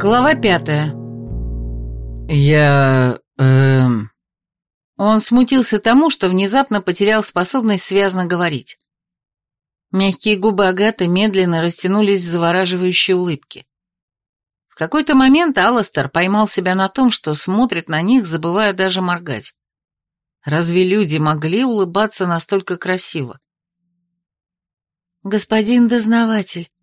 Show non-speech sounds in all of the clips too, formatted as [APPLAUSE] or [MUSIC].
Глава пятая. Я... Эм... Он смутился тому, что внезапно потерял способность связно говорить. Мягкие губы Агаты медленно растянулись в завораживающей улыбке. В какой-то момент Алластер поймал себя на том, что смотрит на них, забывая даже моргать. Разве люди могли улыбаться настолько красиво? «Господин дознаватель», —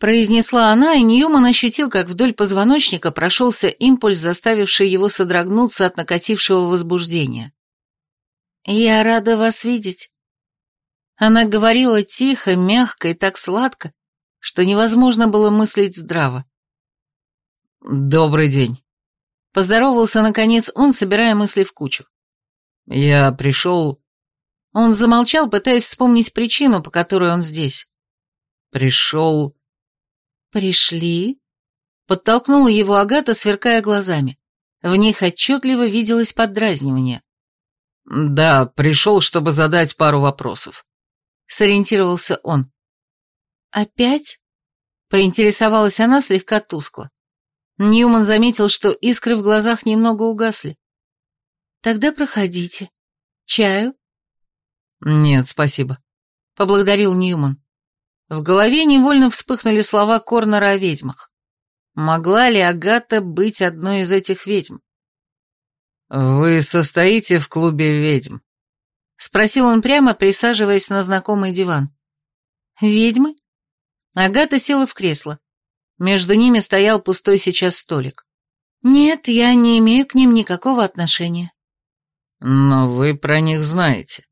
произнесла она, и Ньюман ощутил, как вдоль позвоночника прошелся импульс, заставивший его содрогнуться от накатившего возбуждения. «Я рада вас видеть». Она говорила тихо, мягко и так сладко, что невозможно было мыслить здраво. «Добрый день», — поздоровался, наконец, он, собирая мысли в кучу. «Я пришел...» Он замолчал, пытаясь вспомнить причину, по которой он здесь. «Пришел...» «Пришли?» Подтолкнула его Агата, сверкая глазами. В них отчетливо виделось поддразнивание. «Да, пришел, чтобы задать пару вопросов», — сориентировался он. «Опять?» — поинтересовалась она слегка тускло. Ньюман заметил, что искры в глазах немного угасли. «Тогда проходите. Чаю?» «Нет, спасибо», — поблагодарил Ньюман. В голове невольно вспыхнули слова Корнера о ведьмах. Могла ли Агата быть одной из этих ведьм? «Вы состоите в клубе ведьм?» — спросил он прямо, присаживаясь на знакомый диван. «Ведьмы?» Агата села в кресло. Между ними стоял пустой сейчас столик. «Нет, я не имею к ним никакого отношения». «Но вы про них знаете».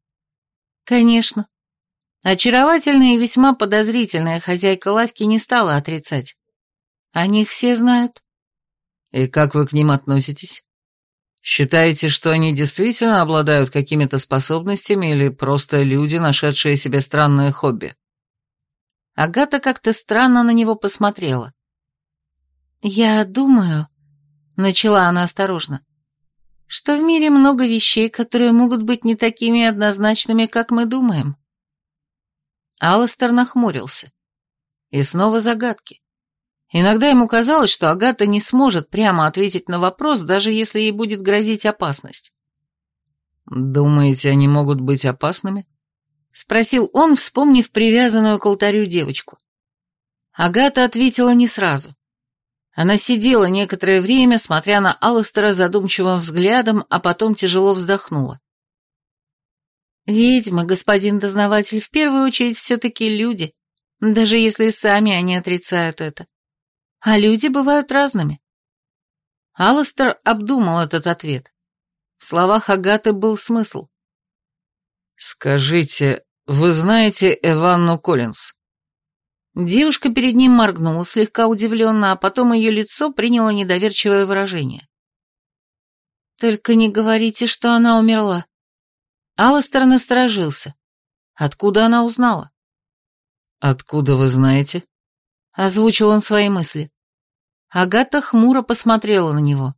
«Конечно». Очаровательная и весьма подозрительная хозяйка лавки не стала отрицать. О них все знают. «И как вы к ним относитесь?» Считаете, что они действительно обладают какими-то способностями или просто люди, нашедшие себе странное хобби? Агата как-то странно на него посмотрела. «Я думаю», — начала она осторожно, «что в мире много вещей, которые могут быть не такими однозначными, как мы думаем». Алластер нахмурился. И снова загадки. Иногда ему казалось, что Агата не сможет прямо ответить на вопрос, даже если ей будет грозить опасность. «Думаете, они могут быть опасными?» — спросил он, вспомнив привязанную к алтарю девочку. Агата ответила не сразу. Она сидела некоторое время, смотря на Алластера задумчивым взглядом, а потом тяжело вздохнула. «Ведьмы, господин дознаватель, в первую очередь все-таки люди, даже если сами они отрицают это. А люди бывают разными. Алластер обдумал этот ответ. В словах Агаты был смысл. «Скажите, вы знаете Эванну Коллинз?» Девушка перед ним моргнула слегка удивленно, а потом ее лицо приняло недоверчивое выражение. «Только не говорите, что она умерла». Алластер насторожился. Откуда она узнала? «Откуда вы знаете?» Озвучил он свои мысли. Агата хмуро посмотрела на него.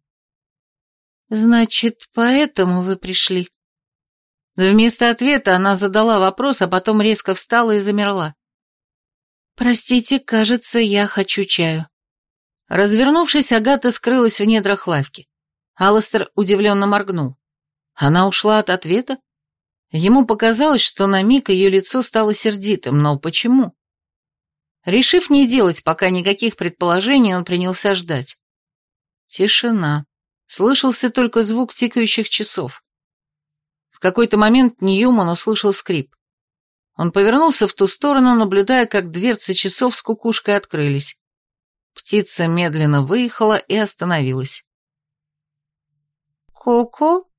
«Значит, поэтому вы пришли?» Вместо ответа она задала вопрос, а потом резко встала и замерла. «Простите, кажется, я хочу чаю». Развернувшись, Агата скрылась в недрах лавки. Алластер удивленно моргнул. Она ушла от ответа? Ему показалось, что на миг ее лицо стало сердитым, но почему? Решив не делать пока никаких предположений, он принялся ждать. Тишина. Слышался только звук тикающих часов. В какой-то момент Ньюман услышал скрип. Он повернулся в ту сторону, наблюдая, как дверцы часов с кукушкой открылись. Птица медленно выехала и остановилась. «Ко-ко?»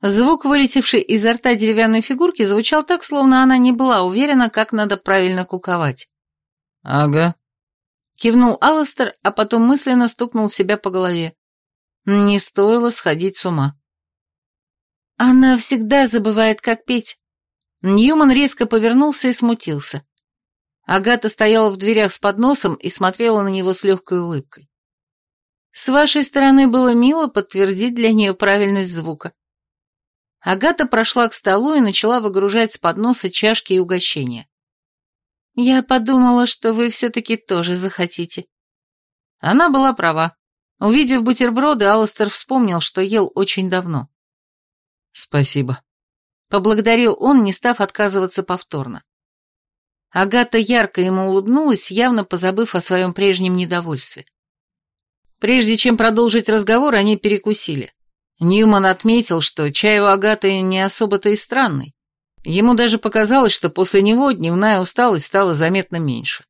Звук, вылетевший изо рта деревянной фигурки, звучал так, словно она не была уверена, как надо правильно куковать. «Ага», — кивнул Алластер, а потом мысленно стукнул себя по голове. Не стоило сходить с ума. «Она всегда забывает, как петь». Ньюман резко повернулся и смутился. Агата стояла в дверях с подносом и смотрела на него с легкой улыбкой. С вашей стороны было мило подтвердить для нее правильность звука. Агата прошла к столу и начала выгружать с подноса чашки и угощения. Я подумала, что вы все-таки тоже захотите. Она была права. Увидев бутерброды, Алластер вспомнил, что ел очень давно. «Спасибо», — поблагодарил он, не став отказываться повторно. Агата ярко ему улыбнулась, явно позабыв о своем прежнем недовольстве. Прежде чем продолжить разговор, они перекусили. Ньюман отметил, что чай у Агаты не особо-то и странный. Ему даже показалось, что после него дневная усталость стала заметно меньше.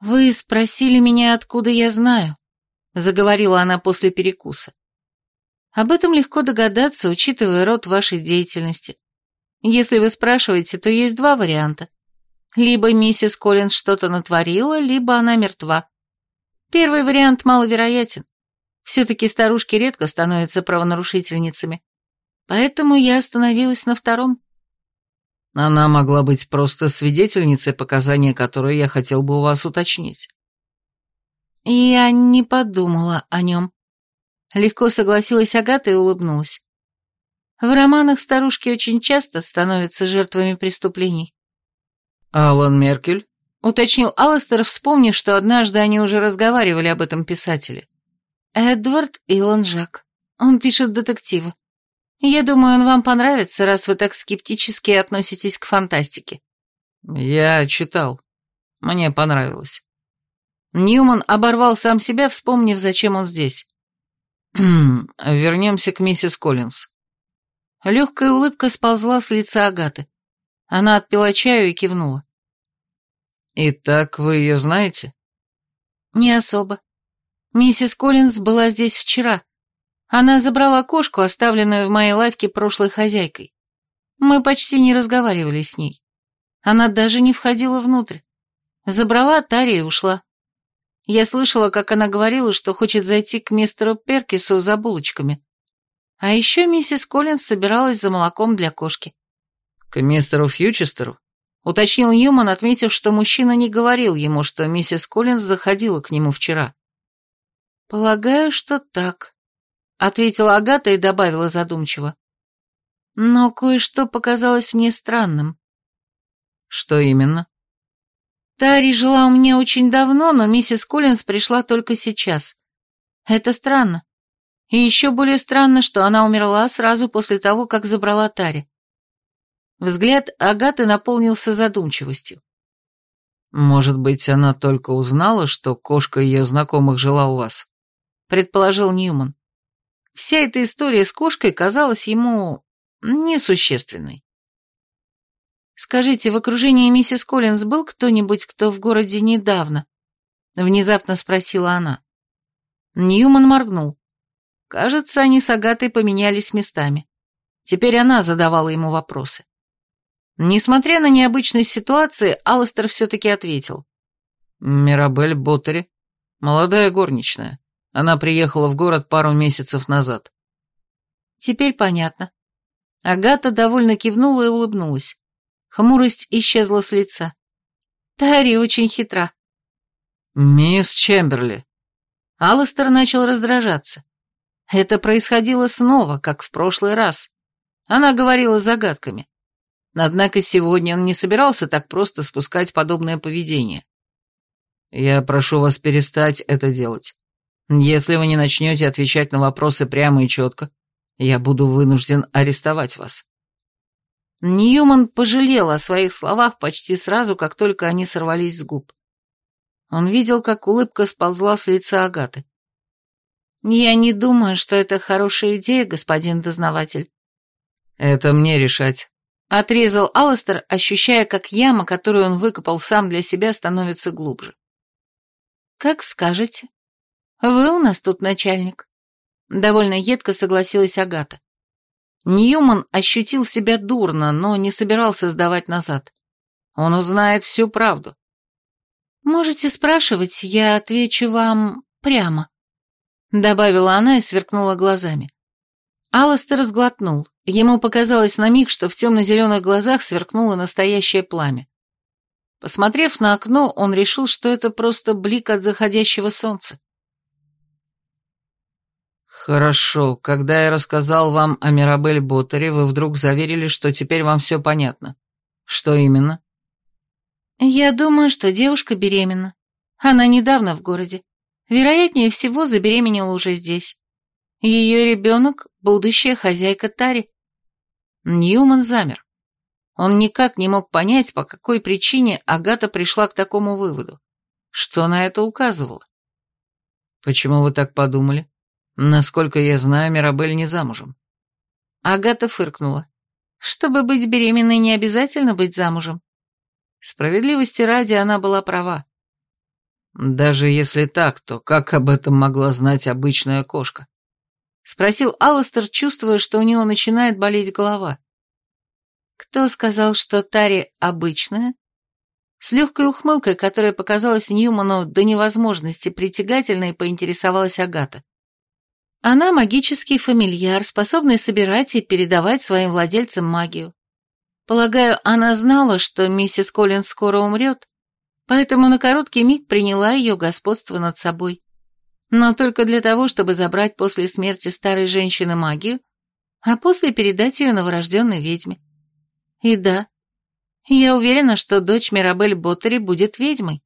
«Вы спросили меня, откуда я знаю», — заговорила она после перекуса. «Об этом легко догадаться, учитывая род вашей деятельности. Если вы спрашиваете, то есть два варианта. Либо миссис Коллинз что-то натворила, либо она мертва. Первый вариант маловероятен. Все-таки старушки редко становятся правонарушительницами. Поэтому я остановилась на втором. Она могла быть просто свидетельницей, показания которой я хотел бы у вас уточнить. Я не подумала о нем. Легко согласилась Агата и улыбнулась. В романах старушки очень часто становятся жертвами преступлений. «Алан Меркель?» — уточнил Алластер, вспомнив, что однажды они уже разговаривали об этом писателе. «Эдвард Илон Жак. Он пишет детективы. Я думаю, он вам понравится, раз вы так скептически относитесь к фантастике». «Я читал. Мне понравилось». Ньюман оборвал сам себя, вспомнив, зачем он здесь. [CLEARS THROAT] «Вернемся к миссис Коллинз». Легкая улыбка сползла с лица Агаты. Она отпила чаю и кивнула. «Итак, вы ее знаете?» «Не особо. Миссис Коллинз была здесь вчера. Она забрала кошку, оставленную в моей лавке прошлой хозяйкой. Мы почти не разговаривали с ней. Она даже не входила внутрь. Забрала Тари и ушла. Я слышала, как она говорила, что хочет зайти к мистеру Перкису за булочками. А еще миссис Коллинз собиралась за молоком для кошки. «К мистеру Фьючестеру?» — уточнил Ньюман, отметив, что мужчина не говорил ему, что миссис Коллинз заходила к нему вчера. «Полагаю, что так», — ответила Агата и добавила задумчиво. «Но кое-что показалось мне странным». «Что именно?» «Тари жила у меня очень давно, но миссис Коллинз пришла только сейчас. Это странно. И еще более странно, что она умерла сразу после того, как забрала Тари». Взгляд Агаты наполнился задумчивостью. «Может быть, она только узнала, что кошка ее знакомых жила у вас?» Предположил Ньюман. Вся эта история с кошкой казалась ему несущественной. «Скажите, в окружении миссис Коллинз был кто-нибудь, кто в городе недавно?» Внезапно спросила она. Ньюман моргнул. Кажется, они с Агатой поменялись местами. Теперь она задавала ему вопросы. Несмотря на необычность ситуации, Алластер все-таки ответил. «Мирабель Боттери, молодая горничная. Она приехала в город пару месяцев назад. Теперь понятно. Агата довольно кивнула и улыбнулась. Хмурость исчезла с лица. Тари очень хитра. «Мисс Чемберли». Алластер начал раздражаться. Это происходило снова, как в прошлый раз. Она говорила загадками. Однако сегодня он не собирался так просто спускать подобное поведение. «Я прошу вас перестать это делать. Если вы не начнете отвечать на вопросы прямо и четко, я буду вынужден арестовать вас». Ньюман пожалел о своих словах почти сразу, как только они сорвались с губ. Он видел, как улыбка сползла с лица Агаты. «Я не думаю, что это хорошая идея, господин дознаватель». «Это мне решать», — отрезал Алластер, ощущая, как яма, которую он выкопал сам для себя, становится глубже. «Как скажете», «Вы у нас тут начальник», — довольно едко согласилась Агата. Ньюман ощутил себя дурно, но не собирался сдавать назад. Он узнает всю правду. «Можете спрашивать, я отвечу вам прямо», — добавила она и сверкнула глазами. Алластер сглотнул. Ему показалось на миг, что в темно-зеленых глазах сверкнуло настоящее пламя. Посмотрев на окно, он решил, что это просто блик от заходящего солнца. «Хорошо. Когда я рассказал вам о Мирабель Боттере, вы вдруг заверили, что теперь вам все понятно. Что именно?» «Я думаю, что девушка беременна. Она недавно в городе. Вероятнее всего, забеременела уже здесь. Ее ребенок – будущая хозяйка Тари. Ньюман замер. Он никак не мог понять, по какой причине Агата пришла к такому выводу. Что на это указывало? «Почему вы так подумали? Насколько я знаю, Мирабель не замужем». Агата фыркнула. «Чтобы быть беременной, не обязательно быть замужем». Справедливости ради она была права. «Даже если так, то как об этом могла знать обычная кошка?» Спросил Алластер, чувствуя, что у него начинает болеть голова. «Кто сказал, что Тари обычная?» С легкой ухмылкой, которая показалась Ньюману до невозможности притягательной, поинтересовалась Агата. Она магический фамильяр, способный собирать и передавать своим владельцам магию. Полагаю, она знала, что миссис Коллинс скоро умрет, поэтому на короткий миг приняла ее господство над собой. Но только для того, чтобы забрать после смерти старой женщины магию, а после передать ее новорожденной ведьме. И да, я уверена, что дочь Мирабель Боттери будет ведьмой.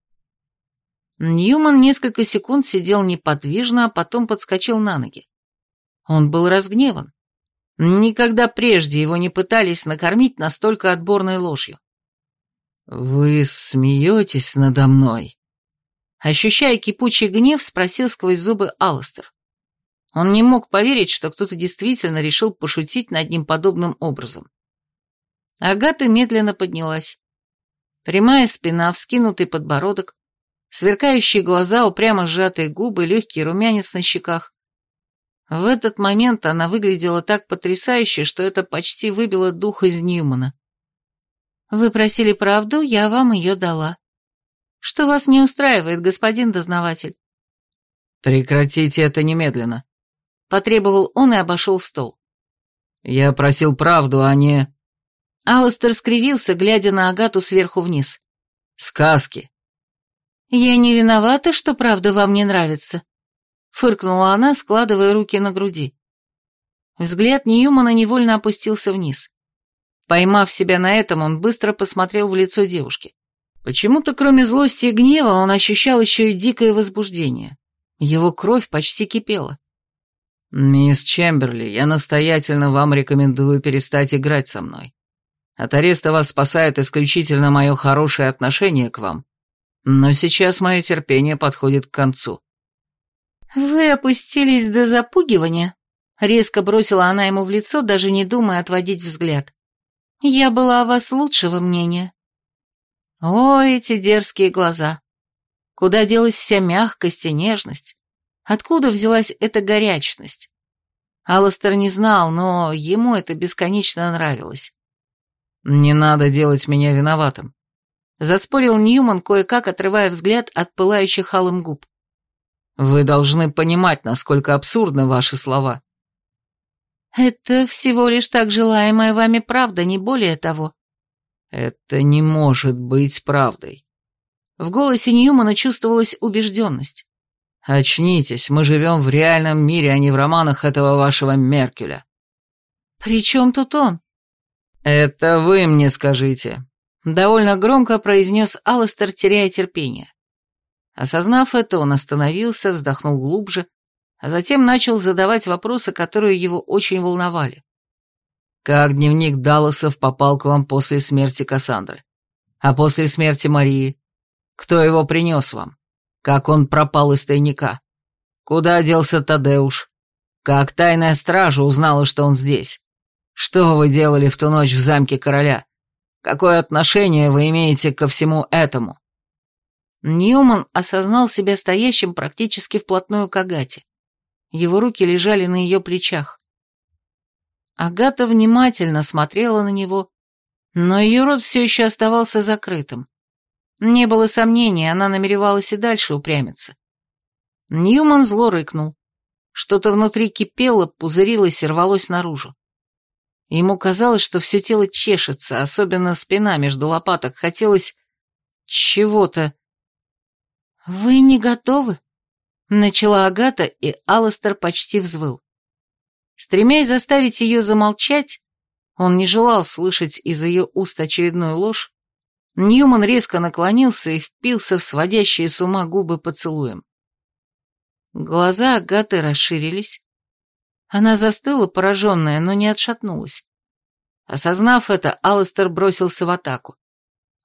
Ньюман несколько секунд сидел неподвижно, а потом подскочил на ноги. Он был разгневан. Никогда прежде его не пытались накормить настолько отборной ложью. «Вы смеетесь надо мной?» Ощущая кипучий гнев, спросил сквозь зубы Алластер. Он не мог поверить, что кто-то действительно решил пошутить над ним подобным образом. Агата медленно поднялась. Прямая спина, вскинутый подбородок, сверкающие глаза, упрямо сжатые губы, легкий румянец на щеках. В этот момент она выглядела так потрясающе, что это почти выбило дух из Ньюмана. «Вы просили правду, я вам ее дала. Что вас не устраивает, господин дознаватель?» «Прекратите это немедленно», — потребовал он и обошел стол. «Я просил правду, а не...» Алластер скривился, глядя на Агату сверху вниз. «Сказки». «Я не виновата, что правда вам не нравится», — фыркнула она, складывая руки на груди. Взгляд Ньюмана невольно опустился вниз. Поймав себя на этом, он быстро посмотрел в лицо девушки. Почему-то, кроме злости и гнева, он ощущал еще и дикое возбуждение. Его кровь почти кипела. «Мисс Чемберли, я настоятельно вам рекомендую перестать играть со мной. От ареста вас спасает исключительно мое хорошее отношение к вам. Но сейчас мое терпение подходит к концу». «Вы опустились до запугивания?» Резко бросила она ему в лицо, даже не думая отводить взгляд. «Я была о вас лучшего мнения». О, эти дерзкие глаза! Куда делась вся мягкость и нежность? Откуда взялась эта горячность? Алластер не знал, но ему это бесконечно нравилось. «Не надо делать меня виноватым», — заспорил Ньюман, кое-как отрывая взгляд от пылающих алым губ. «Вы должны понимать, насколько абсурдны ваши слова». «Это всего лишь так желаемая вами правда, не более того». «Это не может быть правдой». В голосе Ньюмана чувствовалась убежденность. «Очнитесь, мы живем в реальном мире, а не в романах этого вашего Меркеля». «При чем тут он?» «Это вы мне скажите», — довольно громко произнес Алластер, теряя терпение. Осознав это, он остановился, вздохнул глубже, а затем начал задавать вопросы, которые его очень волновали. «Как дневник Далласов попал к вам после смерти Кассандры? А после смерти Марии? Кто его принес вам? Как он пропал из тайника? Куда делся Тадеуш? Как тайная стража узнала, что он здесь? Что вы делали в ту ночь в замке короля? Какое отношение вы имеете ко всему этому?» Ньюман осознал себя стоящим практически вплотную к Агате. Его руки лежали на ее плечах. Агата внимательно смотрела на него, но ее рот все еще оставался закрытым. Не было сомнений, она намеревалась и дальше упрямиться. Ньюман зло рыкнул. Что-то внутри кипело, пузырилось и рвалось наружу. Ему казалось, что все тело чешется, особенно спина между лопаток. Хотелось чего-то. «Вы не готовы?» — начала Агата, и Алластер почти взвыл. Стремясь заставить ее замолчать, он не желал слышать из ее уст очередную ложь, Ньюман резко наклонился и впился в сводящие с ума губы поцелуем. Глаза Агаты расширились. Она застыла, пораженная, но не отшатнулась. Осознав это, Алластер бросился в атаку.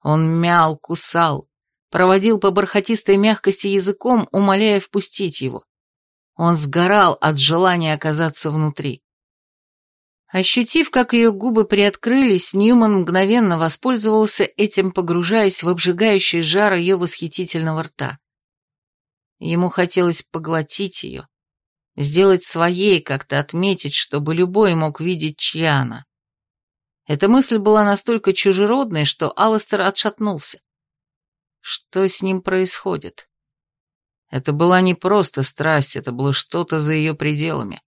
Он мял, кусал, проводил по бархатистой мягкости языком, умоляя впустить его. Он сгорал от желания оказаться внутри. Ощутив, как ее губы приоткрылись, Ньюман мгновенно воспользовался этим, погружаясь в обжигающий жар ее восхитительного рта. Ему хотелось поглотить ее, сделать своей, как-то отметить, чтобы любой мог видеть, чья она. Эта мысль была настолько чужеродной, что Алластер отшатнулся. Что с ним происходит? Это была не просто страсть, это было что-то за ее пределами,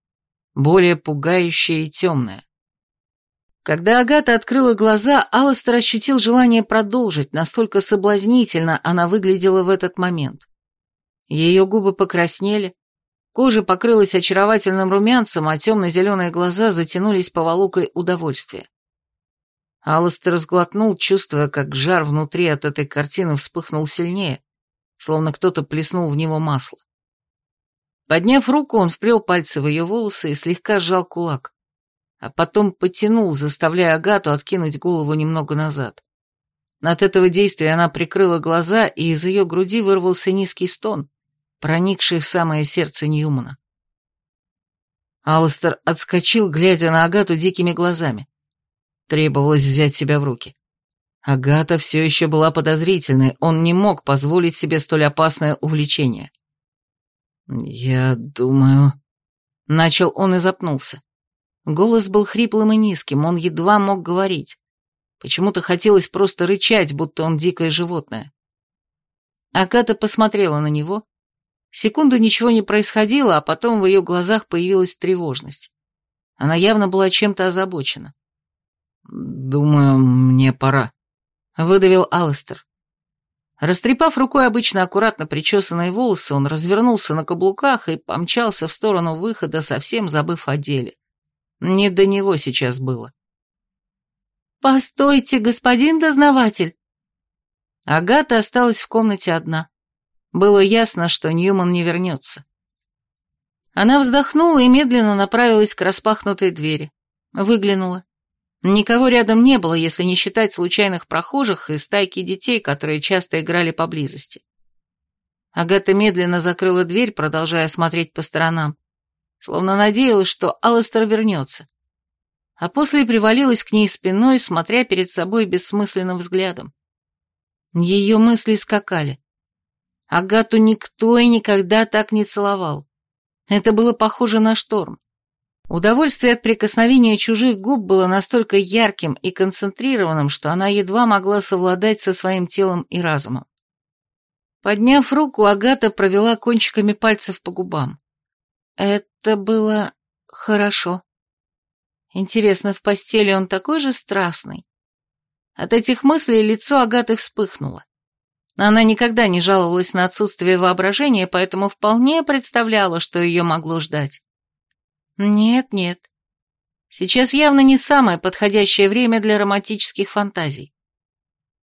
более пугающее и темное. Когда Агата открыла глаза, Алластер ощутил желание продолжить, настолько соблазнительно она выглядела в этот момент. Ее губы покраснели, кожа покрылась очаровательным румянцем, а темно-зеленые глаза затянулись поволокой удовольствия. Алластер сглотнул, чувствуя, как жар внутри от этой картины вспыхнул сильнее, словно кто-то плеснул в него масло. Подняв руку, он вплел пальцы в ее волосы и слегка сжал кулак, а потом потянул, заставляя Агату откинуть голову немного назад. От этого действия она прикрыла глаза, и из ее груди вырвался низкий стон, проникший в самое сердце Ньюмана. Алластер отскочил, глядя на Агату дикими глазами. Требовалось взять себя в руки. Агата все еще была подозрительной, он не мог позволить себе столь опасное увлечение. «Я думаю...» Начал он и запнулся. Голос был хриплым и низким, он едва мог говорить. Почему-то хотелось просто рычать, будто он дикое животное. Агата посмотрела на него. Секунду ничего не происходило, а потом в ее глазах появилась тревожность. Она явно была чем-то озабочена. «Думаю, мне пора», — выдавил Алластер. Растрепав рукой обычно аккуратно причесанные волосы, он развернулся на каблуках и помчался в сторону выхода, совсем забыв о деле. Не до него сейчас было. «Постойте, господин дознаватель!» Агата осталась в комнате одна. Было ясно, что Ньюман не вернется. Она вздохнула и медленно направилась к распахнутой двери. Выглянула. Никого рядом не было, если не считать случайных прохожих и стайки детей, которые часто играли поблизости. Агата медленно закрыла дверь, продолжая смотреть по сторонам, словно надеялась, что Алластер вернется. А после привалилась к ней спиной, смотря перед собой бессмысленным взглядом. Ее мысли скакали. Агату никто и никогда так не целовал. Это было похоже на шторм. Удовольствие от прикосновения чужих губ было настолько ярким и концентрированным, что она едва могла совладать со своим телом и разумом. Подняв руку, Агата провела кончиками пальцев по губам. Это было хорошо. Интересно, в постели он такой же страстный? От этих мыслей лицо Агаты вспыхнуло. Она никогда не жаловалась на отсутствие воображения, поэтому вполне представляла, что ее могло ждать. Нет, нет. Сейчас явно не самое подходящее время для романтических фантазий.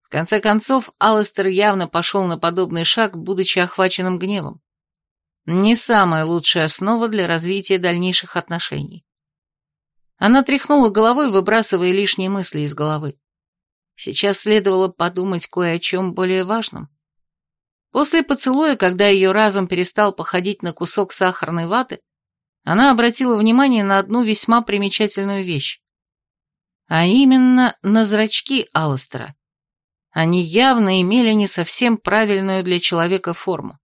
В конце концов, Алластер явно пошел на подобный шаг, будучи охваченным гневом. Не самая лучшая основа для развития дальнейших отношений. Она тряхнула головой, выбрасывая лишние мысли из головы. Сейчас следовало подумать кое о чем более важном. После поцелуя, когда ее разум перестал походить на кусок сахарной ваты, она обратила внимание на одну весьма примечательную вещь. А именно на зрачки Алластера. Они явно имели не совсем правильную для человека форму.